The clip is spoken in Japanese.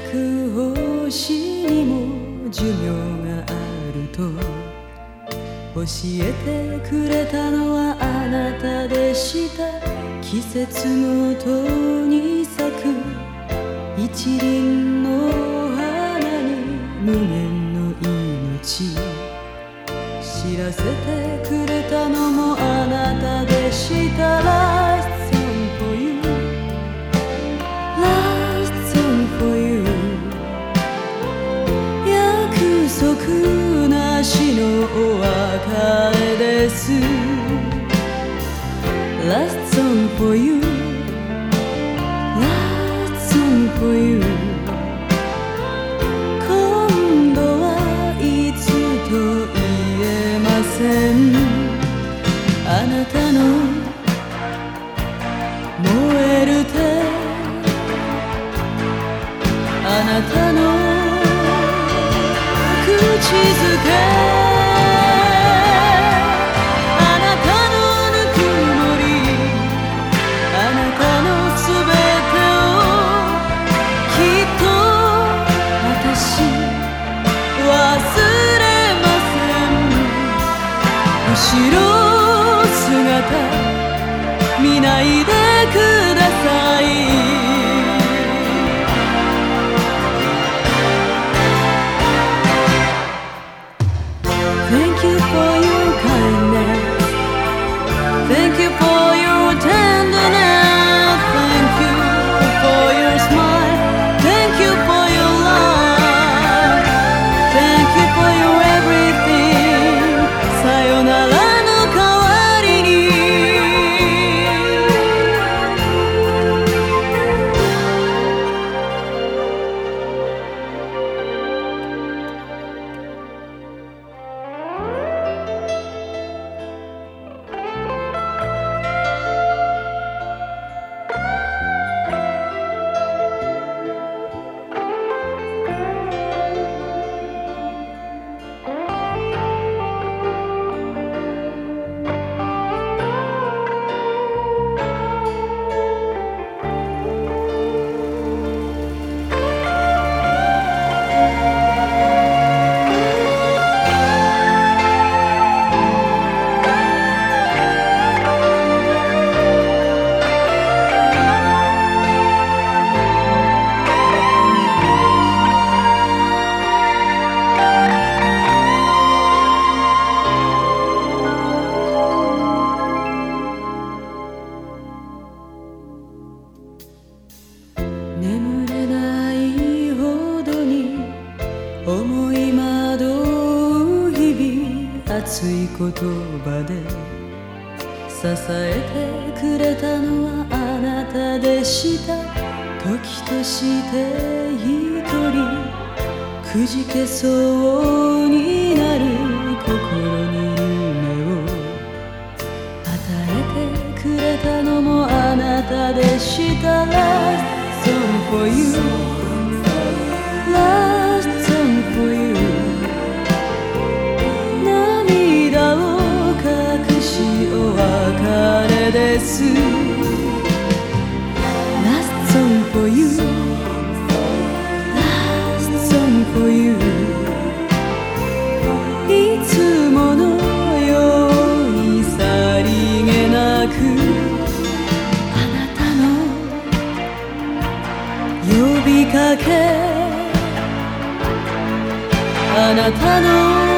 く星にも寿命があると教えてくれたのはあなたでした。季節ごとに咲く一輪の花に無限の命。知らせてくれたのも束なしのお別れです Last song for you Last song for you せん思い惑う日々熱い言葉で支えてくれたのはあなたでした。時として一人くじけそうになる心に夢を与えてくれたのもあなたでした。So for you Last です。Last song for you. Last song for you. いつものようにさりげなくあなたの呼びかけ。あなたの